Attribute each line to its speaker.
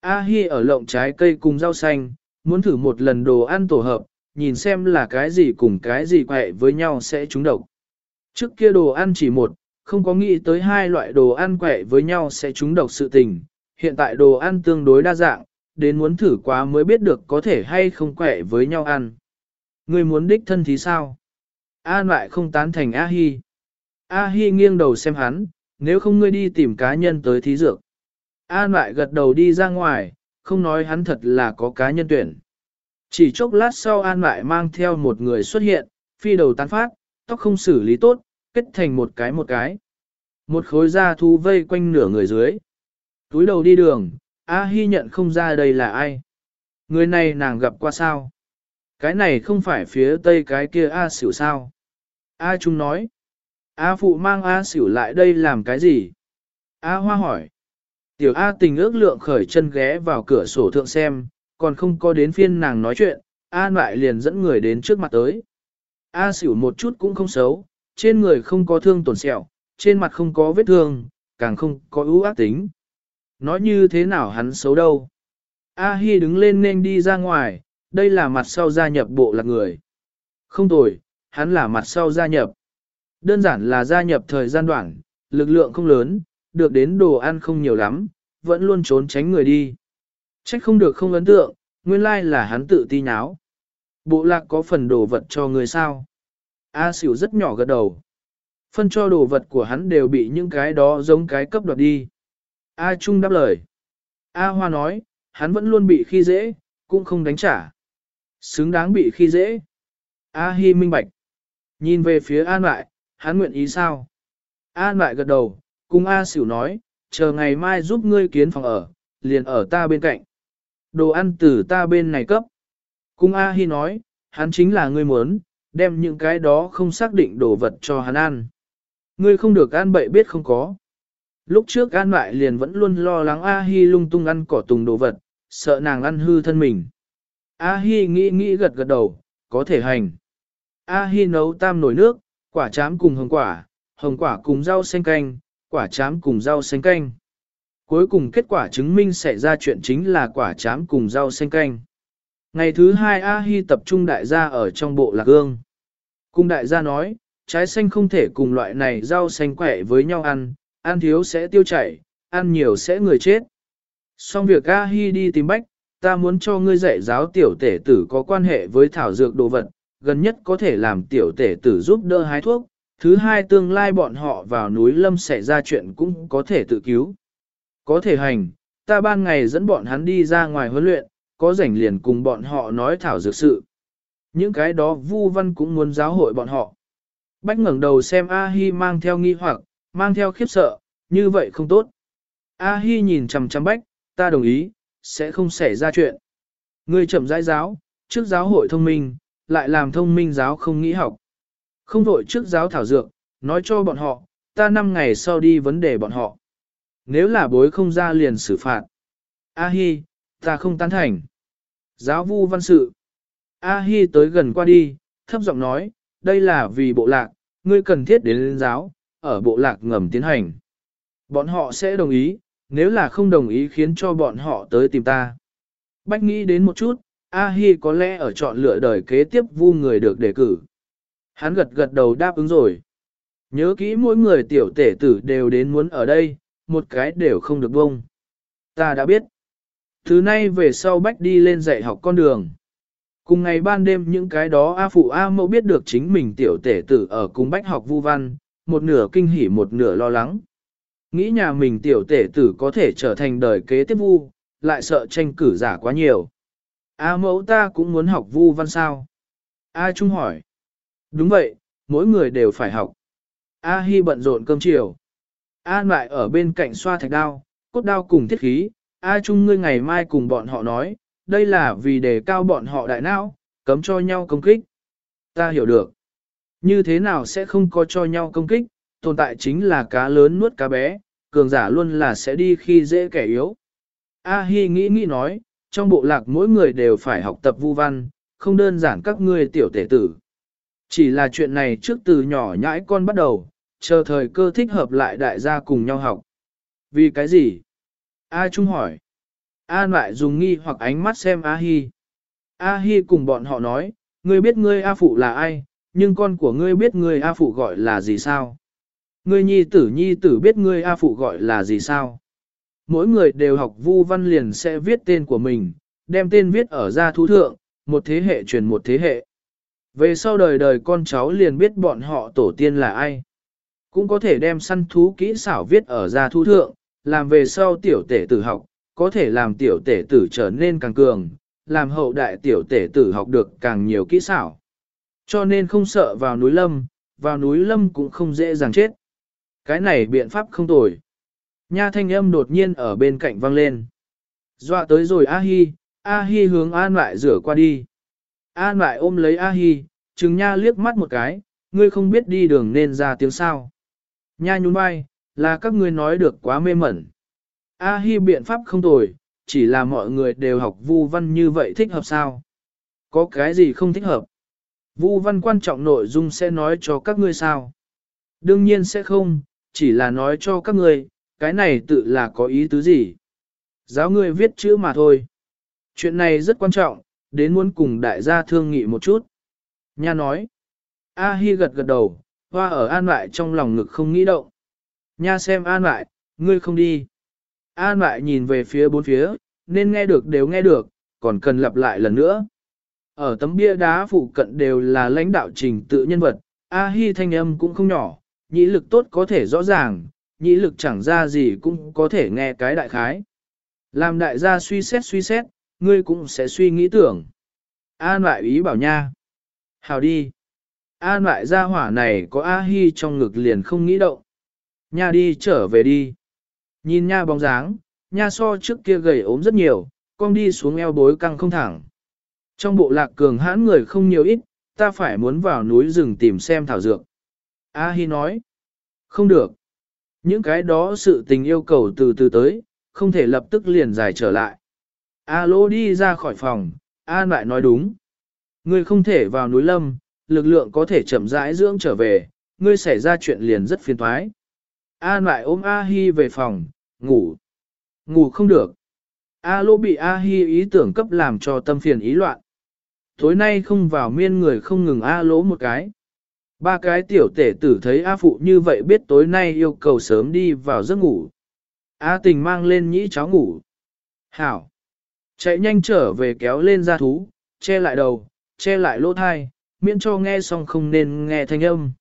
Speaker 1: A Hi ở lộng trái cây cùng rau xanh, muốn thử một lần đồ ăn tổ hợp, nhìn xem là cái gì cùng cái gì quậy với nhau sẽ trúng độc. Trước kia đồ ăn chỉ một, không có nghĩ tới hai loại đồ ăn quậy với nhau sẽ trúng độc sự tình. Hiện tại đồ ăn tương đối đa dạng, đến muốn thử quá mới biết được có thể hay không quậy với nhau ăn. Người muốn đích thân thì sao? An lại không tán thành A Hi. A Hi nghiêng đầu xem hắn, nếu không ngươi đi tìm cá nhân tới thí dược. An lại gật đầu đi ra ngoài, không nói hắn thật là có cá nhân tuyển. Chỉ chốc lát sau An lại mang theo một người xuất hiện, phi đầu tán phát, tóc không xử lý tốt, kết thành một cái một cái. Một khối da thu vây quanh nửa người dưới. Túi đầu đi đường, A Hi nhận không ra đây là ai. Người này nàng gặp qua sao? Cái này không phải phía tây cái kia A xỉu sao? A Trung nói. A Phụ mang A xỉu lại đây làm cái gì? A Hoa hỏi. Tiểu A tình ước lượng khởi chân ghé vào cửa sổ thượng xem, còn không có đến phiên nàng nói chuyện, A lại liền dẫn người đến trước mặt tới. A xỉu một chút cũng không xấu, trên người không có thương tổn sẹo, trên mặt không có vết thương, càng không có ưu ác tính. Nói như thế nào hắn xấu đâu. A Hi đứng lên nên đi ra ngoài, đây là mặt sau gia nhập bộ lạc người. Không tồi, hắn là mặt sau gia nhập. Đơn giản là gia nhập thời gian đoạn, lực lượng không lớn, được đến đồ ăn không nhiều lắm, vẫn luôn trốn tránh người đi. Trách không được không ấn tượng, nguyên lai là hắn tự ti nháo. Bộ lạc có phần đồ vật cho người sao? A xỉu rất nhỏ gật đầu. Phân cho đồ vật của hắn đều bị những cái đó giống cái cấp đoạt đi. A Trung đáp lời. A Hoa nói, hắn vẫn luôn bị khi dễ, cũng không đánh trả. Xứng đáng bị khi dễ. A Hi minh bạch. Nhìn về phía An lại, hắn nguyện ý sao? An lại gật đầu, cùng A xỉu nói, chờ ngày mai giúp ngươi kiến phòng ở, liền ở ta bên cạnh. Đồ ăn từ ta bên này cấp. Cung A Hi nói, hắn chính là ngươi muốn, đem những cái đó không xác định đồ vật cho hắn ăn. Ngươi không được ăn bậy biết không có. Lúc trước an lại liền vẫn luôn lo lắng A Hi lung tung ăn cỏ tùng đồ vật, sợ nàng ăn hư thân mình. A Hi nghĩ nghĩ gật gật đầu, có thể hành. A Hi nấu tam nồi nước, quả chám cùng hồng quả, hồng quả cùng rau xanh canh, quả chám cùng rau xanh canh. Cuối cùng kết quả chứng minh xảy ra chuyện chính là quả chám cùng rau xanh canh. Ngày thứ hai A Hi tập trung đại gia ở trong bộ lạc gương. Cung đại gia nói, trái xanh không thể cùng loại này rau xanh quẻ với nhau ăn, ăn thiếu sẽ tiêu chảy, ăn nhiều sẽ người chết. Xong việc A Hi đi tìm bách, ta muốn cho ngươi dạy giáo tiểu tể tử có quan hệ với thảo dược đồ vật, gần nhất có thể làm tiểu tể tử giúp đỡ hái thuốc, thứ hai tương lai bọn họ vào núi lâm xảy ra chuyện cũng có thể tự cứu. Có thể hành, ta ban ngày dẫn bọn hắn đi ra ngoài huấn luyện, có rảnh liền cùng bọn họ nói thảo dược sự. Những cái đó Vu Văn cũng muốn giáo hội bọn họ. Bách ngẩng đầu xem A-hi mang theo nghi hoặc, mang theo khiếp sợ, như vậy không tốt. A-hi nhìn chằm chằm Bách, ta đồng ý, sẽ không xảy ra chuyện. Ngươi chậm rãi giáo, trước giáo hội thông minh, lại làm thông minh giáo không nghĩ học. Không vội trước giáo thảo dược, nói cho bọn họ, ta năm ngày sau đi vấn đề bọn họ. Nếu là bối không ra liền xử phạt. A-hi, ta không tán thành. Giáo vu văn sự. A-hi tới gần qua đi, thấp giọng nói, đây là vì bộ lạc, ngươi cần thiết đến lên giáo, ở bộ lạc ngầm tiến hành. Bọn họ sẽ đồng ý, nếu là không đồng ý khiến cho bọn họ tới tìm ta. Bách nghĩ đến một chút, A-hi có lẽ ở chọn lựa đời kế tiếp vu người được đề cử. Hắn gật gật đầu đáp ứng rồi. Nhớ kỹ mỗi người tiểu tể tử đều đến muốn ở đây, một cái đều không được bông. Ta đã biết. Thứ nay về sau Bách đi lên dạy học con đường. Cùng ngày ban đêm những cái đó A Phụ A Mẫu biết được chính mình tiểu tể tử ở cùng Bách học vu văn, một nửa kinh hỉ một nửa lo lắng. Nghĩ nhà mình tiểu tể tử có thể trở thành đời kế tiếp vu, lại sợ tranh cử giả quá nhiều. A mẫu ta cũng muốn học vu văn sao? A Trung hỏi. Đúng vậy, mỗi người đều phải học. A Hi bận rộn cơm chiều. A lại ở bên cạnh xoa thạch đao, cốt đao cùng thiết khí. A Trung ngươi ngày mai cùng bọn họ nói, đây là vì đề cao bọn họ đại não, cấm cho nhau công kích. Ta hiểu được. Như thế nào sẽ không có cho nhau công kích, tồn tại chính là cá lớn nuốt cá bé, cường giả luôn là sẽ đi khi dễ kẻ yếu. A Hi nghĩ nghĩ nói, trong bộ lạc mỗi người đều phải học tập vu văn, không đơn giản các ngươi tiểu tể tử. Chỉ là chuyện này trước từ nhỏ nhãi con bắt đầu, chờ thời cơ thích hợp lại đại gia cùng nhau học. Vì cái gì? A Trung hỏi. a lại dùng nghi hoặc ánh mắt xem A-hi. A-hi cùng bọn họ nói, ngươi biết ngươi A Phụ là ai, nhưng con của ngươi biết ngươi A Phụ gọi là gì sao? Ngươi nhi tử nhi tử biết ngươi A Phụ gọi là gì sao? Mỗi người đều học vu văn liền sẽ viết tên của mình, đem tên viết ở gia thú thượng, một thế hệ truyền một thế hệ. Về sau đời đời con cháu liền biết bọn họ tổ tiên là ai. Cũng có thể đem săn thú kỹ xảo viết ở gia thu thượng, làm về sau tiểu tể tử học, có thể làm tiểu tể tử trở nên càng cường, làm hậu đại tiểu tể tử học được càng nhiều kỹ xảo. Cho nên không sợ vào núi lâm, vào núi lâm cũng không dễ dàng chết. Cái này biện pháp không tồi. Nha thanh âm đột nhiên ở bên cạnh vang lên. Dọa tới rồi A-hi, A-hi hướng An lại rửa qua đi. An lại ôm lấy A-hi, trừng nha liếc mắt một cái, ngươi không biết đi đường nên ra tiếng sao. Nha nhún vai, là các ngươi nói được quá mê mẩn. A-hi biện pháp không tồi, chỉ là mọi người đều học vu văn như vậy thích hợp sao? Có cái gì không thích hợp? Vu văn quan trọng nội dung sẽ nói cho các ngươi sao? Đương nhiên sẽ không, chỉ là nói cho các ngươi, cái này tự là có ý tứ gì? Giáo ngươi viết chữ mà thôi. Chuyện này rất quan trọng, đến muốn cùng đại gia thương nghị một chút. Nha nói. A Hi gật gật đầu, hoa ở an lại trong lòng ngực không nghĩ động. Nha xem an lại, ngươi không đi. An lại nhìn về phía bốn phía, nên nghe được đều nghe được, còn cần lặp lại lần nữa. Ở tấm bia đá phụ cận đều là lãnh đạo trình tự nhân vật, A Hi thanh âm cũng không nhỏ, nhĩ lực tốt có thể rõ ràng, nhĩ lực chẳng ra gì cũng có thể nghe cái đại khái. Làm đại gia suy xét suy xét, ngươi cũng sẽ suy nghĩ tưởng. An lại ý bảo nha. Hào đi. An lại ra hỏa này có A Hi trong ngực liền không nghĩ động. Nha đi trở về đi. Nhìn nha bóng dáng, nha so trước kia gầy ốm rất nhiều, con đi xuống eo bối căng không thẳng. Trong bộ lạc cường hãn người không nhiều ít, ta phải muốn vào núi rừng tìm xem thảo dược. A Hi nói, không được. Những cái đó sự tình yêu cầu từ từ tới, không thể lập tức liền dài trở lại. A lô đi ra khỏi phòng, A lại nói đúng. Ngươi không thể vào núi lâm, lực lượng có thể chậm rãi dưỡng trở về, ngươi xảy ra chuyện liền rất phiền thoái. A lại ôm A Hi về phòng, ngủ. Ngủ không được. A lô bị A Hi ý tưởng cấp làm cho tâm phiền ý loạn. Tối nay không vào miên người không ngừng A lỗ một cái. Ba cái tiểu tể tử thấy A phụ như vậy biết tối nay yêu cầu sớm đi vào giấc ngủ. A tình mang lên nhĩ cháu ngủ. Hảo. Chạy nhanh trở về kéo lên ra thú, che lại đầu, che lại lỗ thai, miễn cho nghe xong không nên nghe thanh âm.